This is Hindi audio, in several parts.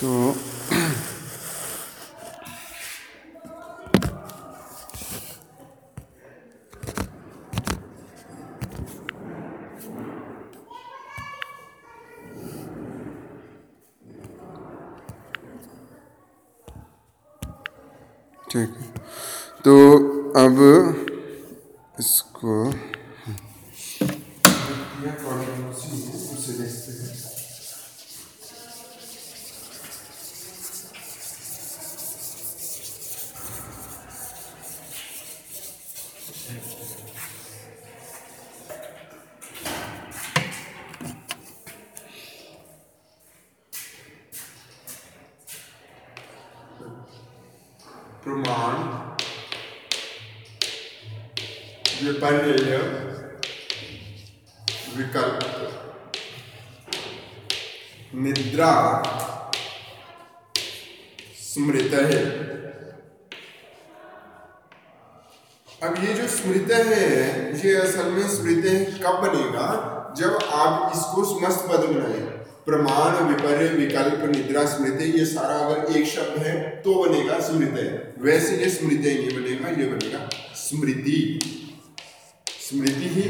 तो ठीक है तो अब प्रमाण। विपर्य विकल्प। निद्रा। स्मृत है। अब ये जो स्मृत है, ये असल में स्मृत कब बनेगा? जब आप इसको समस्त पद बनाए प्रमाण, विपर्य, विकल्प, निद्रा, स्मृति, ये सारा अगर एक शब्द है तो बनेगा स्मृति। वैसे ये स्मृति, ये बनेगा ये बनेगा स्मृति। स्मृति ही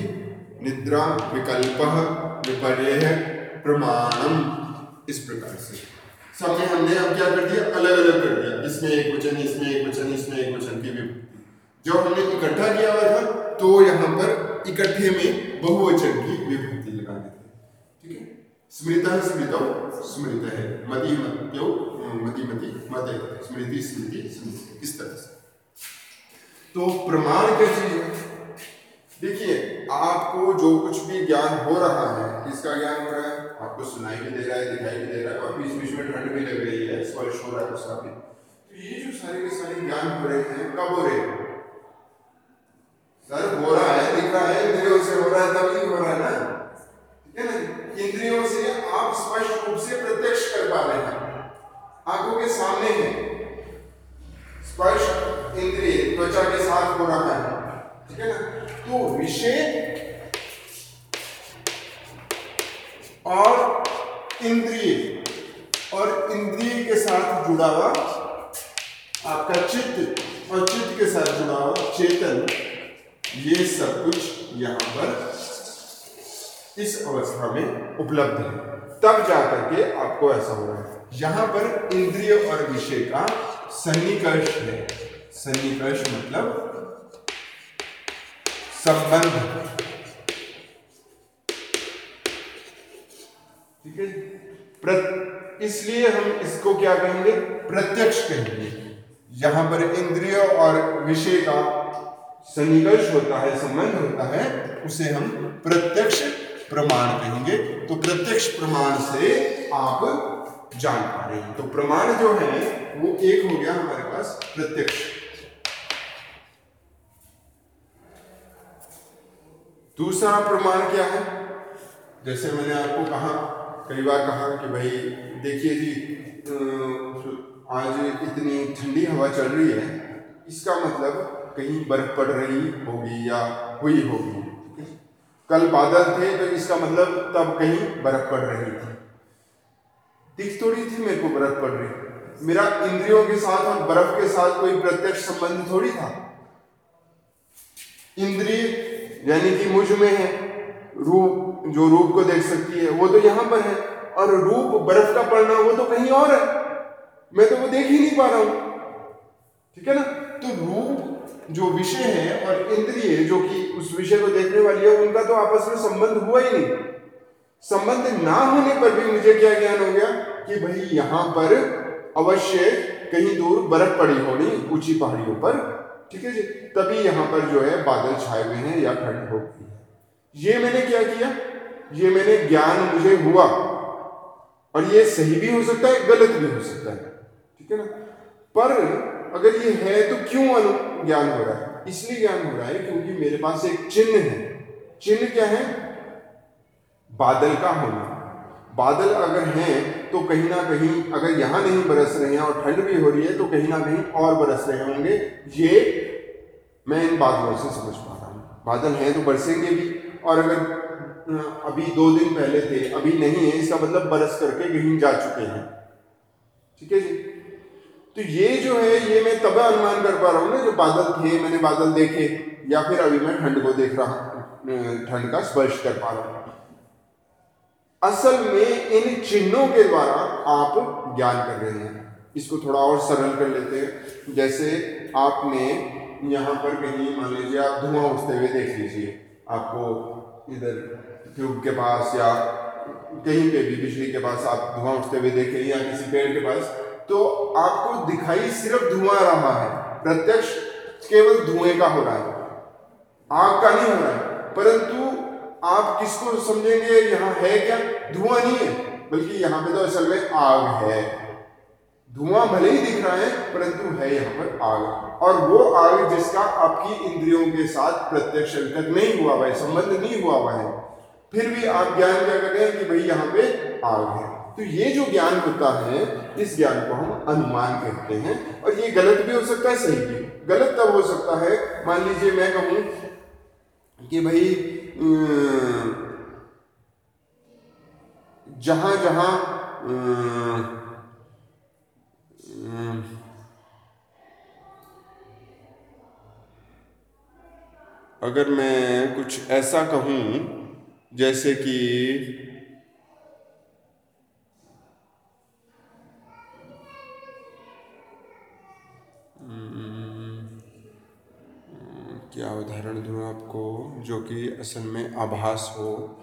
निद्रा, विकल्प, विपर्य प्रमाणम, इस प्रकार से। सब हमने अब क्या कर दिया? अलग अलग कर दिया। इसमें एक वचन, इसमें एक वचन, इसमें एक वचन की विभक्ति जब हमने इकट्ठा किया हुआ था तो यहाँ पर इकट्ठे में बहुवचन की विभक्ति लगा है स्मृत स्मृत स्मृत है मति मत्यो मति मति, मत, स्मृति स्मृति स्मृति, इस तरह से। तो प्रमाण चीज़ है? देखिए, आपको जो कुछ भी ज्ञान हो रहा है, किसका ज्ञान हो रहा है? आपको सुनाई भी दे रहा है, दिखाई भी दे रहा है, और बीच बीच में ठंड भी लग रही है, स्पर्श हो रहा है उसका भी तो ये जो सारे के सारे ज्ञान हो रहे हैं, कब हो रहे हैं? सर, हो रहा है, दिख रहा है, इंद्रियों से हो रहा है, तभी हो रहा है ना? इंद्रियों से आप स्पष्ट रूप से प्रत्यक्ष कर पा रहे हैं। आँखों के सामने है। स्पर्श इंद्रिय त्वचा के साथ हो रहा है। ठीक है ना? तो विषय और इंद्रिय और इंद्रिय के साथ जुड़ा हुआ, आपका चित्त और चित्त के साथ जुड़ा हुआ, चेतन, ये सब कुछ यहाँ पर इस अवस्था में उपलब्ध है। तब जाकर के आपको ऐसा हो रहा है। यहाँ पर इंद्रिय और विषय का सन्निकर्ष है। सन्निकर्ष मतलब संबंध। ठीक है इसलिए हम इसको क्या कहेंगे? प्रत्यक्ष कहेंगे। यहाँ पर इंद्रिय और विषय का सन्निकर्ष होता है, संबंध होता है, उसे हम प्रत्यक्ष प्रमाण कहेंगे तो प्रत्यक्ष प्रमाण से आप जान पा रहे हैं। तो प्रमाण जो है, वो एक हो गया हमारे पास प्रत्यक्ष। दूसरा प्रमाण क्या है? जैसे मैंने आपको कहा, कई बार कहा कि भाई, देखिए जी आज इतनी ठंडी हवा चल रही है, इसका मतलब कहीं बर्फ़ पड़ रही होगी या हुई होगी? कल बादल थे तो इसका मतलब तब कहीं बर्फ़ पड़ रही थी। दिख थोड़ी थी मेरे को बर्फ़ पड़ रही। मेरा इंद्रियों के साथ और बर्फ़ के साथ कोई प्रत्यक्ष संबंध थोड़ी था। इंद्रिय यानी कि मुझमें है, रूप, जो रूप को देख सकती है, वो तो यहाँ पर है। और रूप बर्फ़ का पड़ना वो तो कहीं और है। मैं तो वो देख ही नहीं पा रहा हूँ। ठीक है ना? तो रूप जो विषय है और इंद्रिय जो कि उस विषय को देखने वाली है, उनका तो आपस में संबंध हुआ ही नहीं। संबंध ना होने पर भी मुझे क्या ज्ञान हो गया कि भाई यहाँ पर अवश्य कहीं दूर बर्फ़ पड़ी होनी ऊँची पहाड़ियों पर। ठीक है जी? तभी यहाँ पर जो है बादल छाए हुए हैं या ठंड हो गई है। ये मैंने क्या किया? ये मैंने ज्ञान मुझे हुआ। और ये सही भी हो सकता है, गलत भी हो सकता है। ठीक है ना? पर अगर ये है तो क्यों अनु? ज्ञान हो रहा है। इसलिए ज्ञान हो रहा है क्योंकि मेरे पास एक चिन्ह है। चिन्ह क्या है? बादल का होना। बादल अगर हैं तो कहीं ना कहीं अगर यहाँ नहीं बरस रहे हैं और ठंड भी हो रही है तो कहीं ना कहीं और बरस रहे होंगे। ये मैं इन बादलों से समझ पा रहा हूँ। बादल हैं तो बरसेंगे भी। और अगर अभी दो दिन पहले थे, अभी नहीं है, इसका मतलब बरस करके कहीं जा चुके हैं। ठीक है जी? तो ये जो है, ये मैं तब अनुमान कर पा रहा हूँ ना, जो बादल थे, मैंने बादल देखे, या फिर अभी मैं ठंड को देख रहा हूँ ठंड का स्पर्श कर पा रहा हूँ। असल में इन चिन्हों के द्वारा आप ज्ञान कर रहे हैं। इसको थोड़ा और सरल कर लेते हैं। जैसे आपने यहाँ पर कहीं, मान लीजिए, आप धुआँ उठते हुए देख लीजिए। आपको इधर ट्यूब के पास या कहीं पे भी, बिजली के पास आप धुआँ उठते हुए देखें, या किसी पेड़ के पास तो आपको दिखाई सिर्फ़ धुआँ रहा है। प्रत्यक्ष केवल धुएँ का हो रहा है। आग का नहीं हो रहा है। परंतु आप किसको समझेंगे? यहाँ है क्या? धुआँ नहीं है। बल्कि यहाँ पे तो असल में आग है। धुआँ भले ही दिख रहा है, परंतु है यहाँ पर आग। और वो आग जिसका आपकी इंद्रियों के साथ प्रत्यक्ष नहीं हुआ हुआ है, संबंध नहीं हुआ हुआ है, फिर भी आप ज्ञान क्या कर रहे हैं कि भाई यहाँ पे आग है। तो ये जो ज्ञान होता है, इस ज्ञान को हम अनुमान कहते हैं। और ये गलत भी हो सकता है, सही भी। गलत तब हो सकता है, मान लीजिए मैं कहूँ कि भाई जहाँ जहाँ अगर मैं कुछ ऐसा कहूँ, जैसे कि क्या उदाहरण दूँ आपको, जो कि असल में आभास हो?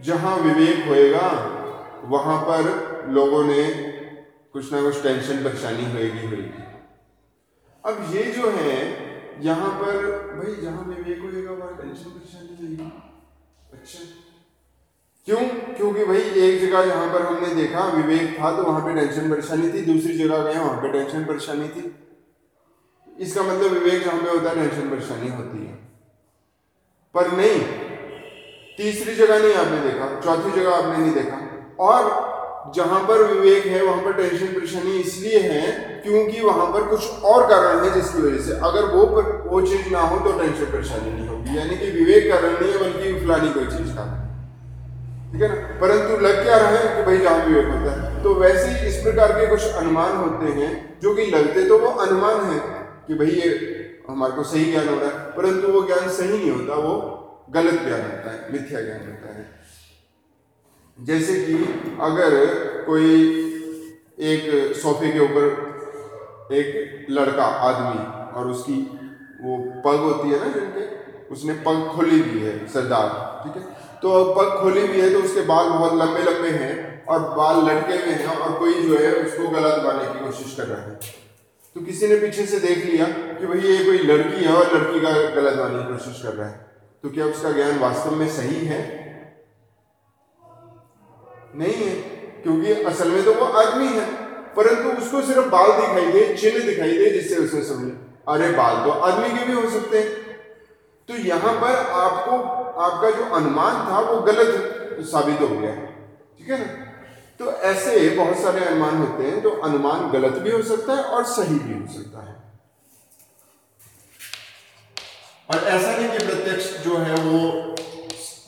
जहाँ विवेक होएगा, वहाँ पर लोगों ने कुछ ना कुछ टेंशन परेशानी होएगी होएगी। अब ये जो है, यहाँ पर, भाई जहाँ विवेक होएगा, वहाँ टेंशन परेशानी होएगी। अच्छा। क्यों? क्योंकि भाई एक जगह यहाँ पर हमने देखा विवेक था तो वहाँ पे टेंशन परेशानी थी। दूसरी जगह गए वहाँ पे टेंशन परेशानी थी। इसका मतलब विवेक जहाँ पे होता है टेंशन परेशानी होती है। पर नहीं तीसरी जगह नहीं आपने देखा चौथी जगह आपने नहीं देखा। और जहाँ पर विवेक है वहाँ पर टेंशन परेशानी इसलिए है क्योंकि वहाँ पर कुछ और कारण है जिसकी वजह से अगर वो पर, वो चीज़ ना हो तो टेंशन परेशानी नहीं होगी। यानी कि विवेक कारण नहीं है बल्कि फलानी कोई चीज़ का। ठीक है ना? परंतु लग क्या रहा है कि भाई जहाँ विवेक है। तो वैसे ही इस प्रकार के कुछ अनुमान होते हैं, जो कि लगते तो वो अनुमान है कि भाई ये हमारे को सही ज्ञान हो रहा है, परंतु वो ज्ञान सही नहीं होता, वो गलत ज्ञान होता है, मिथ्या ज्ञान होता है। जैसे कि अगर कोई एक सोफे के ऊपर एक लड़का, आदमी, और उसकी वो पग होती है ना जिनके, उसने पग खोली हुई है, सरदार, ठीक है? तो पग खोली हुई है तो उसके बाल बहुत लंबे लंबे हैं और बाल लटके हुए हैं और कोई जो है उसको गला दबाने की कोशिश कर रहा है। तो किसी ने पीछे से देख लिया कि भाई ये कोई लड़की है और लड़की का गला दबाने की कोशिश कर रहा है। तो क्या उसका ज्ञान वास्तव में सही है? नहीं है, क्योंकि असल में तो वो आदमी है, परंतु उसको सिर्फ़ बाल दिखाई दे, चिन्ह दिखाई दे, जिससे उसने समझे अरे बाल तो आदमी के भी हो सकते हैं। तो यहाँ पर आपको, आपका जो अनुमान था वो गलत साबित हो गया। ठीक है ना? तो ऐसे बहुत सारे अनुमान होते हैं तो अनुमान गलत भी हो सकता है और सही भी हो सकता है। और ऐसा नहीं कि प्रत्यक्ष जो है वो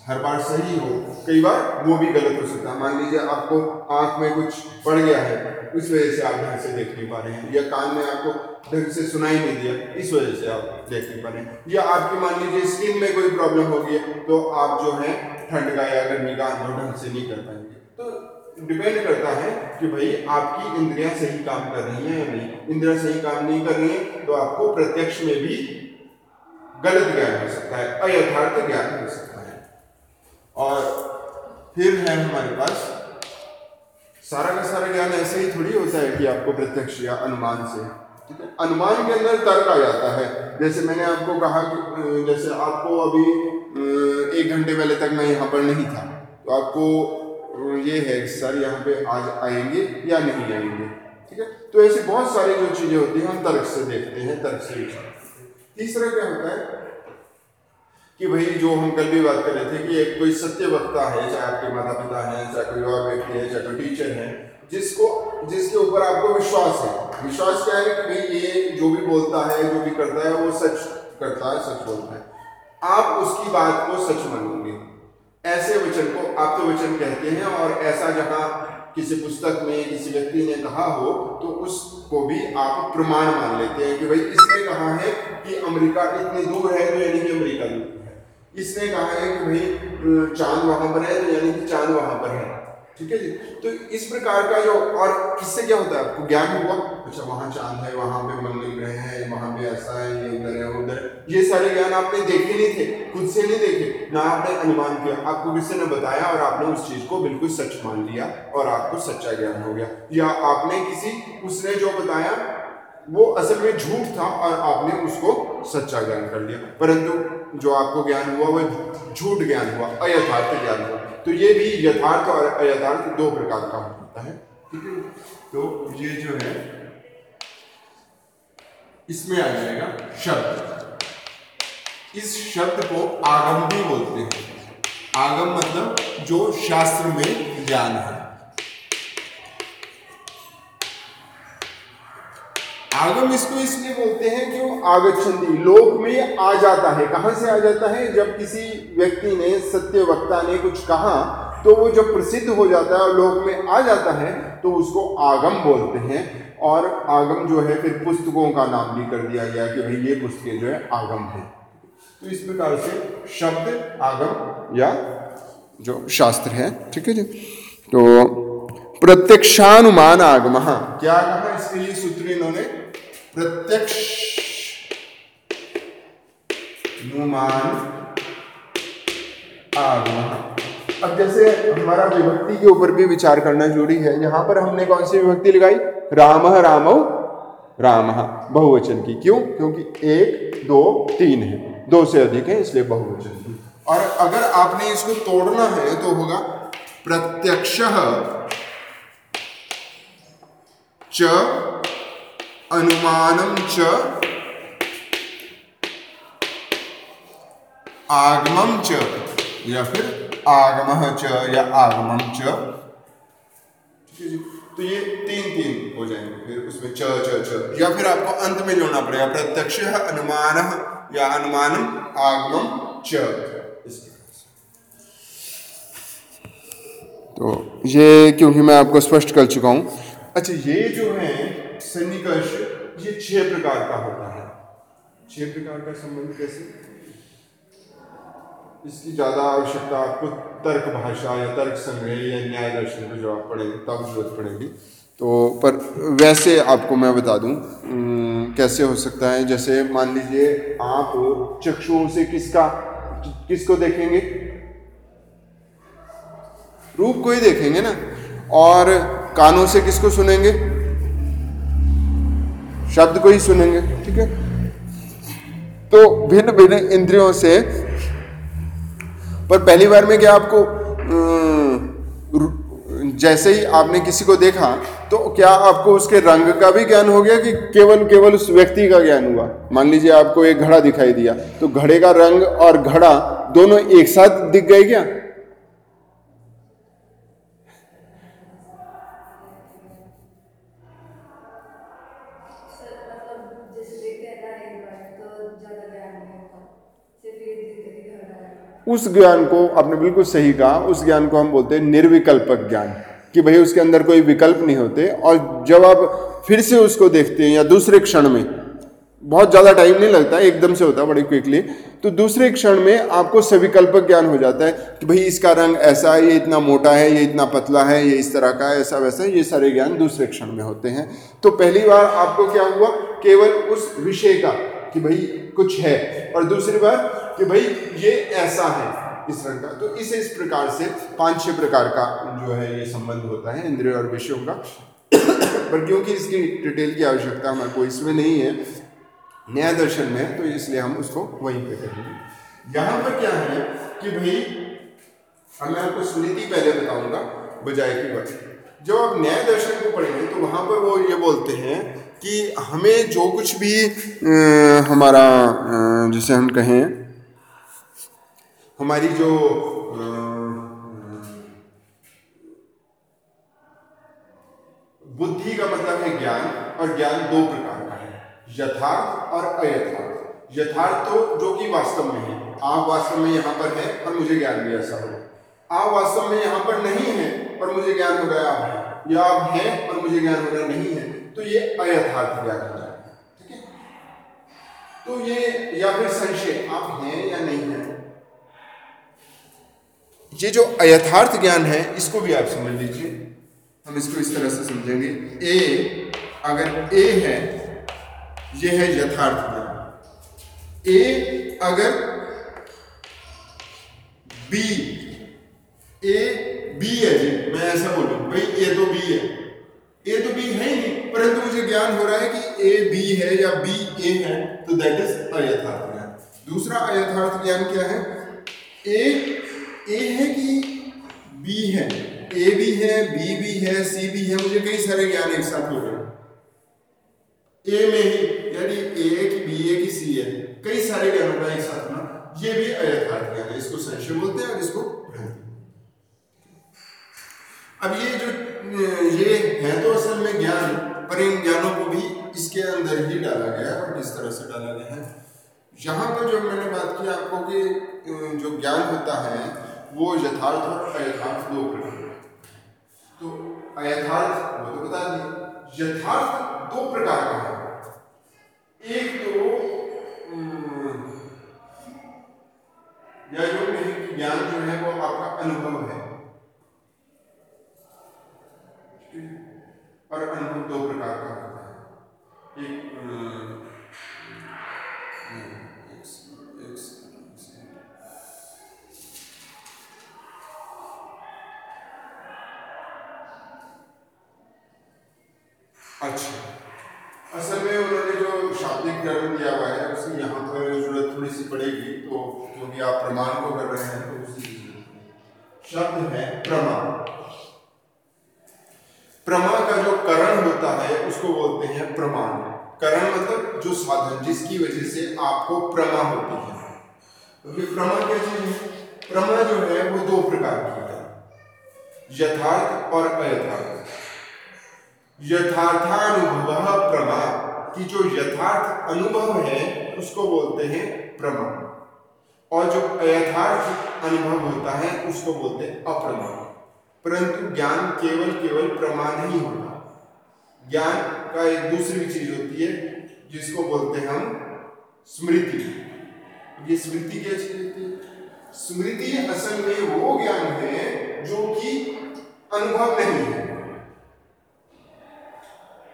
हर बार सही हो। कई बार वो भी गलत हो सकता है। मान लीजिए आपको आँख में कुछ पड़ गया है उस वजह से आप ढंग से देख नहीं पा रहे हैं, या कान में आपको ढंग से सुनाई नहीं दिया, इस वजह से आप देख नहीं पा रहे हैं, या आपकी मान लीजिए स्किन में कोई प्रॉब्लम हो गई है तो आप जो है ठंड का या गर्मी का अनुभव ढंग से नहीं कर पाएँगे। तो डिपेंड करता है कि भाई आपकी इंद्रियाँ सही काम कर रही हैं या नहीं। इंद्रियाँ सही काम नहीं कर रही हैं तो आपको प्रत्यक्ष में भी गलत ज्ञान हो सकता है, अयथार्थ ज्ञान हो सकता है। और फिर है हमारे पास, सारा का सारा ज्ञान ऐसे ही थोड़ी होता है कि आपको प्रत्यक्ष या अनुमान से, ठीक है? अनुमान के अंदर तर्क आ जाता है। जैसे मैंने आपको कहा कि जैसे आपको अभी एक घंटे पहले तक मैं यहाँ पर नहीं था तो आपको ये है सर यहाँ पे आज आएँगे या नहीं आएँगे, ठीक है? तो ऐसे बहुत सारी जो चीज़ें होती हैं, हम तर्क से देखते हैं, तर्क से तीसरा क्या होता है कि भाई जो हम कल भी बात कर रहे थे कि एक कोई सत्य वक्ता है, चाहे आपके माता पिता हैं, चाहे कोई और व्यक्ति है, चाहे कोई टीचर है, जिसको, जिसके ऊपर आपको विश्वास है। विश्वास क्या है कि भाई ये जो भी बोलता है, जो भी करता है, वो सच करता है, सच बोलता है। आप उसकी बात को सच मानोगे। ऐसे वचन को आप तो वचन कहते हैं और ऐसा जहाँ किसी पुस्तक में, किसी व्यक्ति ने कहा हो तो उसको भी आप प्रमाण मान लेते हैं कि भाई इसने कहा है कि अमेरिका इतनी दूर है तो यानी कि अमेरिका दूर। इसने कहा है कि भाई चाँद वहाँ पर है तो यानी कि चाँद वहाँ पर है। ठीक है जी? तो इस प्रकार का जो, और किससे क्या होता है? आपको ज्ञान हुआ? अच्छा वहाँ चाँद है, वहाँ पे मंगल ग्रह है, वहाँ पे ऐसा है, ये उधर है, उधर ये सारे ज्ञान आपने देखे नहीं थे, खुद से नहीं देखे, ना आपने अनुमान किया। आपको किसी ने बताया और आपने उस चीज़ को बिल्कुल सच मान लिया और आपको सच्चा ज्ञान हो गया। या आपने किसी, उसने जो बताया वो असल में झूठ था और आपने उसको सच्चा ज्ञान कर लिया। परंतु जो आपको ज्ञान हुआ वह झूठ ज्ञान हुआ, अयथार्थ ज्ञान हुआ। तो ये भी यथार्थ और अयथार्थ दो प्रकार का होता है। ठीक है? तो ये जो है, इसमें आ जाएगा शब्द। इस शब्द को आगम भी बोलते हैं। आगम मतलब जो शास्त्र में ज्ञान है। आगम इसको इसलिए बोलते हैं कि वो आगच्छन्ति लोक में आ जाता है। कहाँ से आ जाता है? जब किसी व्यक्ति ने, सत्य वक्ता ने कुछ कहा तो वो जब प्रसिद्ध हो जाता है और लोक में आ जाता है तो उसको आगम बोलते हैं। और आगम जो है, फिर पुस्तकों का नाम भी कर दिया गया कि भाई ये पुस्तकें जो है, आगम है। तो इस प्रकार से शब्द, आगम या जो शास्त्र है, ठीक है जी? तो प्रत्यक्षानुमान आगम क्या कहा इसके लिए सूत्र इन्होंने? प्रत्यक्ष नुमान आगम अब जैसे हमारा विभक्ति के ऊपर भी विचार करना ज़रूरी है, यहाँ पर हमने कौन सी विभक्ति लगाई? राम राम राम, बहुवचन की। क्यों? क्योंकि एक, दो, तीन है। दो से अधिक है, इसलिए बहुवचन की। और अगर आपने इसको तोड़ना है तो होगा प्रत्यक्ष च अनुमानम च आगमम च या फिर आगम च या आगमम च। तो ये तीन तीन हो जाएँगे, फिर उसमें च च च। या फिर आपको अंत में जोड़ना पड़ेगा, प्रत्यक्ष अनुमान या अनुमानम आगमम च। तो ये क्योंकि मैं आपको स्पष्ट कर चुका हूँ। अच्छा ये जो है सन्निकर्ष ये छह प्रकार का होता है। छह प्रकार का संबंध कैसे? इसकी ज़्यादा आवश्यकता आपको तर्क भाषा या तर्क संग्रह या न्याय दर्शन को जो आप पढ़ेंगे तब ज़रूरत पड़ेगी। तो पर वैसे आपको मैं बता दूँ कैसे हो सकता है? जैसे मान लीजिए आप चक्षुओं से किसका, किसको देखेंगे? रूप को ही देखेंगे ना? और कानों से किसको सुनेंगे? शब्द को ही सुनेंगे, ठीक है? तो भिन्न भिन्न इंद्रियों से, पर पहली बार में क्या आपको जैसे ही आपने किसी को देखा तो क्या आपको उसके रंग का भी ज्ञान हो गया कि केवल केवल उस व्यक्ति का ज्ञान हुआ? मान लीजिए आपको एक घड़ा दिखाई दिया तो घड़े का रंग और घड़ा दोनों एक साथ दिख गए क्या? उस ज्ञान को आपने बिल्कुल सही कहा, उस ज्ञान को हम बोलते हैं निर्विकल्पक ज्ञान, कि भाई उसके अंदर कोई विकल्प नहीं होते। और जब आप फिर से उसको देखते हैं या दूसरे क्षण में, बहुत ज़्यादा टाइम नहीं लगता, एकदम से होता बड़ी क्विकली तो दूसरे क्षण में आपको सविकल्पक ज्ञान हो जाता है कि भाई इसका रंग ऐसा है, ये इतना मोटा है, ये इतना पतला है, ये इस तरह का है, ऐसा वैसा ये सारे ज्ञान दूसरे क्षण में होते हैं। तो पहली बार आपको क्या हुआ? केवल उस विषय का कि भाई कुछ है। और दूसरी बार कि भाई ये ऐसा है इस रंग का। तो इसे इस प्रकार से पाँच छह प्रकार का जो है ये संबंध होता है इंद्रिय और विषयों का। पर क्योंकि इसकी डिटेल की आवश्यकता हमारे को इसमें नहीं है, न्याय दर्शन में तो इसलिए हम उसको वहीं पे करेंगे। यहाँ पर क्या है कि भाई मैं आपको स्मृति पहले बताऊँगा, बजाय की बात। जब आप न्याय दर्शन को पढ़ेंगे तो वहाँ पर वो ये बोलते हैं कि हमें जो कुछ भी हमारा जैसे हम कहें, हमारी जो बुद्धि का मतलब है ज्ञान, और ज्ञान दो प्रकार का है, यथार्थ और अयथार्थ। यथार्थ तो जो कि वास्तव में है। आप वास्तव में यहाँ पर है और मुझे ज्ञान भी ऐसा हो। आप वास्तव में यहाँ पर नहीं है और मुझे ज्ञान हो रहा है। या आप हैं और मुझे ज्ञान हो रहा नहीं है। तो ये अयथार्थ ज्ञान हो, ठीक है? तो ये या फिर संशय, आप हैं या नहीं है? ये जो अयथार्थ ज्ञान है, इसको भी आप समझ लीजिए। हम इसको इस तरह से समझेंगे। ए, अगर ए है, ये है यथार्थ ज्ञान। ए, अगर बी, ए, बी है जी, मैं ऐसा बोलूँ भाई ए तो बी है। मुझे ज्ञान हो रहा है कि ए बी है या बी ए है तो दैट इज़ अयथार्थ ज्ञान। दूसरा अयथार्थ ज्ञान क्या है? ए ए है कि बी है। ए भी है बी भी है सी भी है, मुझे कई सारे ज्ञान एक साथ हो रहे ए में ही, यानी ए की बी ए की सी है, कई सारे ज्ञानों का एक साथ ना ये भी अयथार्थ ज्ञान है, इसको संशय बोलते हैं और इसको अब ये जो, ये है तो असल में ज्ञान पर इन ज्ञानों को भी इसके अंदर ही डाला गया है और किस तरह से डाला गया है। यहाँ पर जो मैंने बात की आपको कि जो ज्ञान होता है, वो यथार्थ और अयथार्थ दो प्रकार तो अयथार्थ, वो तो बता दिए यथार्थ दो प्रकार का है। एक तो या जो ज्ञान जो है, वो आपका अनुभव है। और अनुभव दो प्रकार का होता है एक अच्छा असल में उन्होंने जो शाब्दिक ग्रहण दिया हुआ है उसकी यहाँ पर ज़रूरत थोड़ी सी पड़ेगी तो क्योंकि आप प्रमाण को कर रहे हैं तो उसकी शब्द है प्रमा प्रमा का जो करण होता है उसको बोलते हैं प्रमाण करण मतलब जो साधन जिसकी वजह से आपको प्रमा होती है क्योंकि तो प्रमा क्या चीज़ है प्रमा है वो दो प्रकार की है। यथार्थ और अयथार्थ। यथार्थानुभव प्रमा। की जो यथार्थ अनुभव है, उसको बोलते हैं प्रमा। और जो अयथार्थ अनुभव होता है, उसको बोलते हैं अप्रमा। परंतु ज्ञान केवल केवल प्रमा नहीं होता ज्ञान का एक दूसरी चीज़ होती है, जिसको बोलते हैं हम स्मृति। ये स्मृति है? स्मृति असल में वो ज्ञान है जो कि अनुभव नहीं है।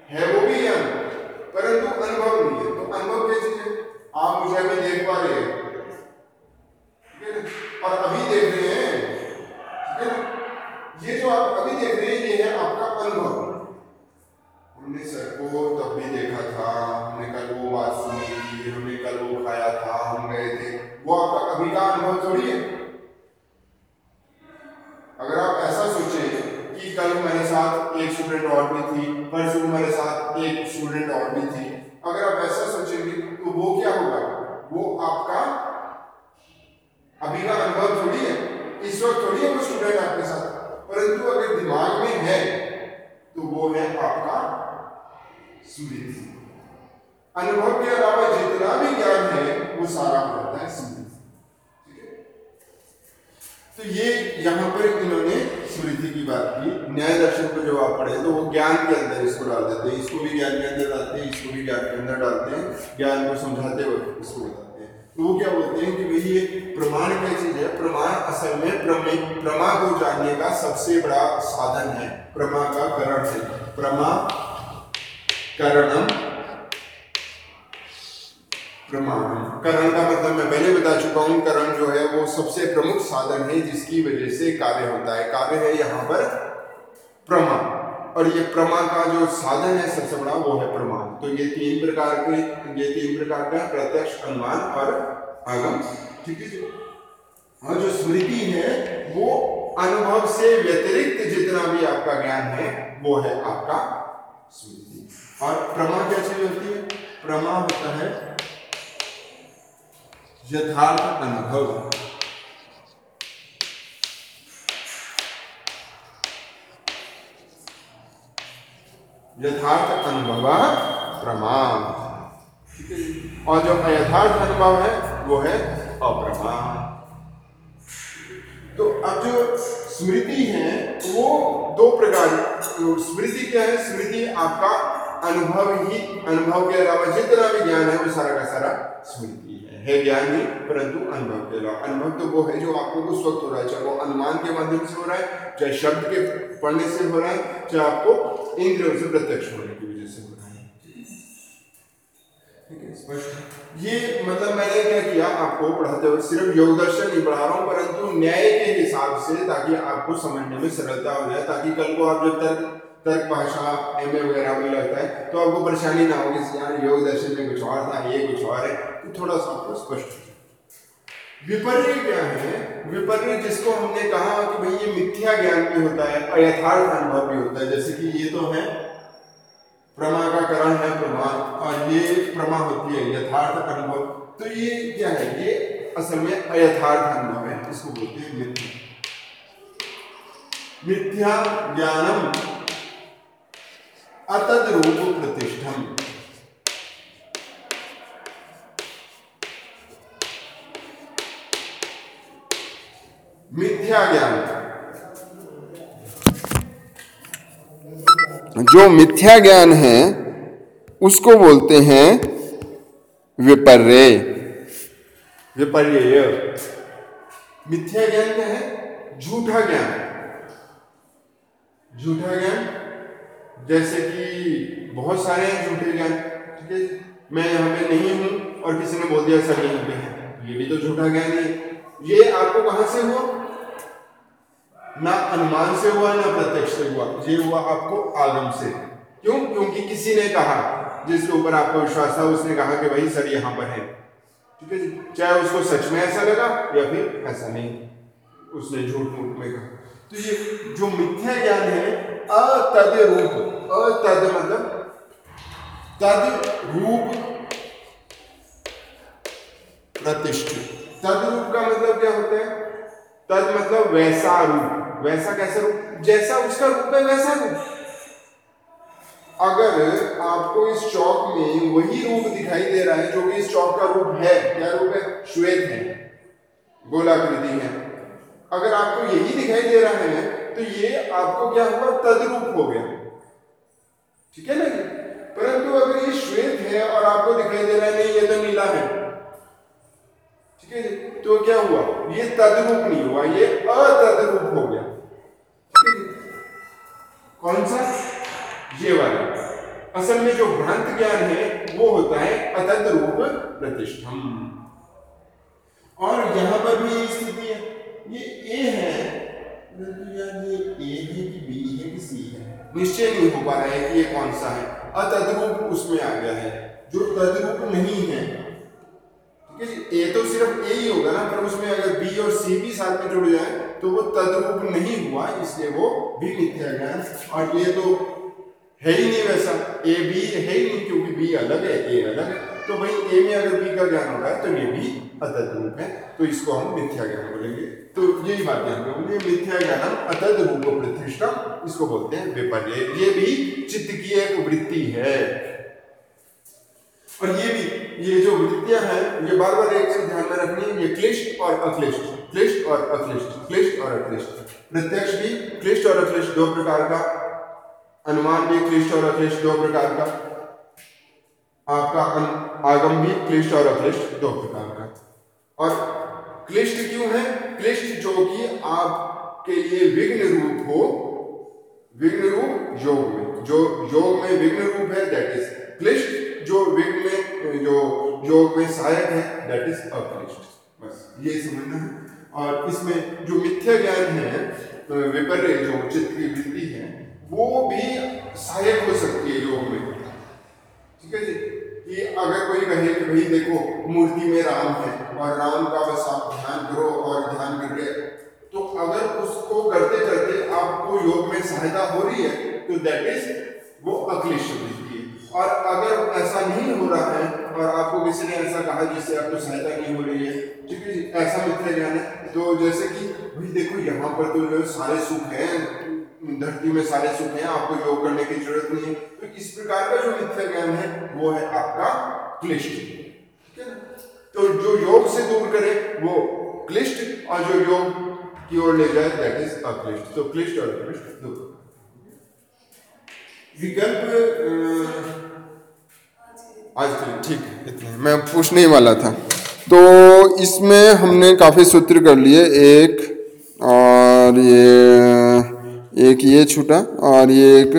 है वो भी ज्ञान, परंतु अनुभव नहीं है। तो अनुभव कैसे है? आप मुझे अभी देख पा रहे हैं। और अभी देख रहे हैं। ये जो आप अभी देख रहे हैं, ये है आपका अनुभव हमने सर को तब भी देखा था हमने कल वो बात सुनी थी हमने कल वो खाया था हम गए थे वो आपका अभी का अनुभव थोड़ी है अगर आप ऐसा सोचें कि कल मेरे साथ एक स्टूडेंट और भी थी परसों मेरे साथ एक स्टूडेंट और भी थी अगर आप ऐसा सोचेंगे तो वो क्या होगा वो आपका अभी का अनुभव थोड़ी है इस वक्त थोड़ी है वो स्टूडेंट आपके साथ परंतु अगर दिमाग में है तो वो है आपका स्मृति अनुभव के अलावा जितना भी ज्ञान है वो सारा होता है स्मृति तो ये यहाँ पर इन्होंने स्मृति की बात की न्याय दर्शन को जब आप पढ़े तो वो ज्ञान के अंदर इसको डाल देते हैं इसको भी ज्ञान के अंदर डालते हैं इसको भी ज्ञान के अंदर डालते को समझाते हुए इसको बताते हैं तो वो क्या बोलते हैं कि भाई ये प्रमाण क्या चीज़ है? प्रमाण असल में प्रमे, प्रमा को जानने का सबसे बड़ा साधन है। प्रमा का करण है। प्रमा करणम प्रमाण करण का मतलब मैं पहले बता चुका हूँ, करण जो है वो सबसे प्रमुख साधन है जिसकी वजह से कार्य होता है। कार्य है यहाँ पर प्रमा। और ये प्रमा का जो साधन है, सबसे बड़ा वो है प्रमाण। तो ये तीन प्रकार के, ये तीन प्रकार का प्रत्यक्ष अनुमान और आगम। ठीक है और जो स्मृति है, वो अनुभव से व्यतिरिक्त जितना भी आपका ज्ञान है, वो है आपका स्मृति। और प्रमा क्या चीज़ होती है? प्रमा होता है यथार्थ अनुभव। यथार्थ अनुभव प्रमाण। और जो अयथार्थ अनुभव है, वो है अप्रमाण। तो अब जो स्मृति है, वो दो प्रकार स्मृति क्या है? स्मृति आपका अनुभव ही, अनुभव के अलावा जितना भी ज्ञान है, वो सारा का सारा स्मृति है है ज्ञान ही परंतु अनुभव के अलावा अनुभव तो वो है जो आपको उस वक्त हो रहा है, चाहे वो अनुमान के माध्यम से हो रहा है, चाहे शब्द के पढ़ने से हो रहा है, चाहे आपको इंद्रियों से प्रत्यक्ष होने की वजह से हो रहा है। है ये मतलब मैंने क्या किया, आपको पढ़ाते हुए सिर्फ़ योग दर्शन नहीं पढ़ा रहा हूँ, परंतु न्याय के हिसाब से, ताकि आपको समझने में सरलता हो जाए, ताकि कल को आप जब तर्क तर्क भाषा एम ए वगैरह में लगता है तो आपको परेशानी ना होगी यार योग दर्शन में कुछ और था, ये कुछ और है तो थोड़ा सा आपको स्पष्ट हो विपर्य क्या है, विपर्य जिसको हमने कहा कि भाई ये मिथ्या ज्ञान भी होता है अयथार्थ अनुभव भी होता है, जैसे कि ये तो है, प्रमा का करण है प्रमाण और ये प्रमा होती है, यथार्थ अनुभव तो ये क्या है, ये असल में अयथार्थ अनुभव है, इसको बोलते हैं मिथ्या। मिथ्या ज्ञानम अतद रूप प्रतिष्ठम। मिथ्या ज्ञान जो मिथ्या ज्ञान है उसको बोलते हैं विपर्य विपर्य मिथ्या ज्ञान क्या है? झूठा ज्ञान। झूठा ज्ञान? जैसे कि बहुत सारे हैं झूठे ज्ञान, ठीक है? मैं यहाँ पे नहीं हूँ और किसी ने बोल दिया सर यहीं पे है। ये भी तो झूठा ज्ञान है। ये आपको कहाँ से हुआ? ना अनुमान से हुआ, ना प्रत्यक्ष से हुआ। ये हुआ आपको आगम से। क्यों? क्योंकि किसी ने कहा, जिसके ऊपर आपको विश्वास था, उसने कहा कि भाई सर यहाँ पर है। ठीक है चाहे उसको सच में ऐसा लगा या फिर ऐसा नहीं। उसने झूठ मूठ में कहा। तो ये जो मिथ्या ज्ञान है अतद रूप अतद मतलब तद रूप प्रतिष्ठित। तद रूप का मतलब क्या होता है? तद मतलब वैसा रूप। वैसा कैसा रूप? जैसा उसका रूप है, वैसा रूप। अगर आपको इस चौक में वही रूप दिखाई दे रहा है, जो कि इस चौक का रूप है, क्या रूप है? श्वेत है, गोलाकृति है। अगर आपको यही दिखाई दे रहा है तो ये आपको क्या हुआ? तदरूप हो गया। ठीक है ना जी? परंतु अगर ये श्वेत है और आपको दिखाई दे रहा है, नहीं, ये तो नीला है। ठीक है तो क्या हुआ? ये तदरूप नहीं हुआ, ये अतदरूप हो गया। कौन सा? ये वाला। असल में जो भ्रांत ज्ञान है, वो होता है अतद्रूप प्रतिष्ठम। और यहाँ पर भी यही स्थिति है। ये ए है। यार ये ए है कि बी है कि सी है? निश्चय नहीं हो पा रहा है कि ये कौन सा है। अतद्रूप उसमें आ गया है। जो तद्रूप नहीं है ए तो सिर्फ़ ए ही होगा ना, पर उसमें अगर बी और सी भी साथ में जुड़ जाए तो वो तद्रूप नहीं हुआ, इसलिए वो भी मिथ्या ज्ञान और ये तो है ही नहीं वैसा। ए बी है ही नहीं, क्योंकि बी अलग है ए अलग है। तो भाई ए में अगर बी का ज्ञान हो रहा है तो ये भी अतद रूप है तो इसको हम मिथ्या ज्ञान बोलेंगे। तो यही बात ध्यान रखोगे मिथ्या ज्ञान अतद रूप प्रतिष्ठा इसको बोलते हैं विपर्य। ये भी चित्त की एक वृत्ति है। और ये भी, ये जो वृत्तियाँ हैं, ये बार बार एक चीज़ ध्यान में रखनी है, ये क्लिष्ट और अक्लिष्ट। क्लिष्ट और अक्लिष्ट। क्लिष्ट और अक्लिष्ट। प्रत्यक्ष भी क्लिष्ट और अक्लिष्ट, दो प्रकार का। अनुमान भी क्लिष्ट और अक्लिष्ट, दो प्रकार का। आपका आगम भी क्लिष्ट और अक्लिष्ट, दो प्रकार और क्लिष्ट क्यों है? क्लिष्ट जो कि आपके लिए विघ्न रूप हो, विघ्न रूप योग में। जो योग में विघ्न रूप है दैट इज़ क्लिष्ट। जो विघ्न में, जो योग में सहायक है दैट इज़ अक्लिष्ट। बस, ये समझना है। और इसमें जो मिथ्या ज्ञान है विपर्य जो चित्त की वृत्ति है, वो भी सहायक हो सकती है योग में। ठीक है जी? कि अगर कोई कहे कि भाई देखो, मूर्ति में राम है, और राम का बस आप ध्यान करो और ध्यान करके तो अगर उसको करते करते आपको योग में सहायता हो रही है तो दैट इज़ वो है। और अगर ऐसा नहीं हो रहा है, और आपको किसी ने ऐसा कहा जिससे आपको सहायता नहीं हो रही है, क्योंकि ऐसा मित्र ज्ञान है तो जैसे कि भाई देखो, यहाँ पर तो जो सारे सुख हैं धरती में सारे सुख हैं, आपको योग करने की ज़रूरत नहीं है। तो इस प्रकार का जो मिथ्या ज्ञान है, वो है आपका क्लिष्ट। ठीक है तो जो योग से दूर करे, वो क्लिष्ट, और जो योग की ओर ले जाए दैट इज़ अक्लिष्ट। तो क्लिष्ट और क्लिष्ट दूर विकल्प आज ठीक इतने। मैं पूछने ही वाला था। तो इसमें हमने काफ़ी सूत्र कर लिए। एक, और ये एक ये छूटा और ये एक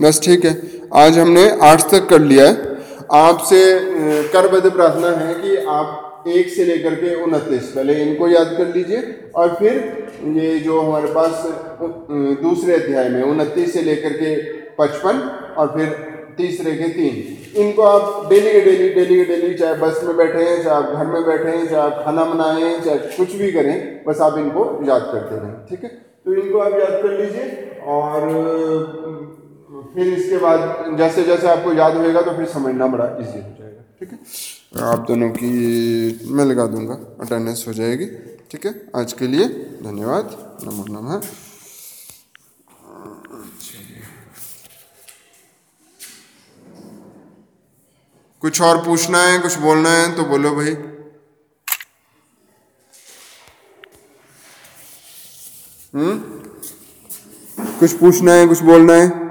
बस ठीक है। आज हमने आठ तक कर लिया है। आपसे करबद्ध प्रार्थना है कि आप एक से लेकर के उनतीस पहले इनको याद कर लीजिए और फिर ये जो हमारे पास दूसरे अध्याय में उनतीस से लेकर के पचपन और फिर तीसरे के तीन। इनको आप डेली के डेली डेली के डेली, चाहे बस में बैठे हैं, चाहे आप घर में बैठे हैं, चाहे आप खाना बनाए चाहे कुछ भी करें, बस आप इनको याद करते रहें, ठीक है? तो इनको आप याद कर लीजिए और फिर इसके बाद जैसे जैसे आपको याद होएगा तो फिर समझना बड़ा इजी हो जाएगा, ठीक है? आप दोनों की, मैं लगा दूँगा अटेंडेंस हो जाएगी, ठीक है? आज के लिए धन्यवाद, नमो नमः। कुछ और पूछना है, कुछ बोलना है तो बोलो भाई। हम्म? कुछ पूछना है कुछ बोलना है?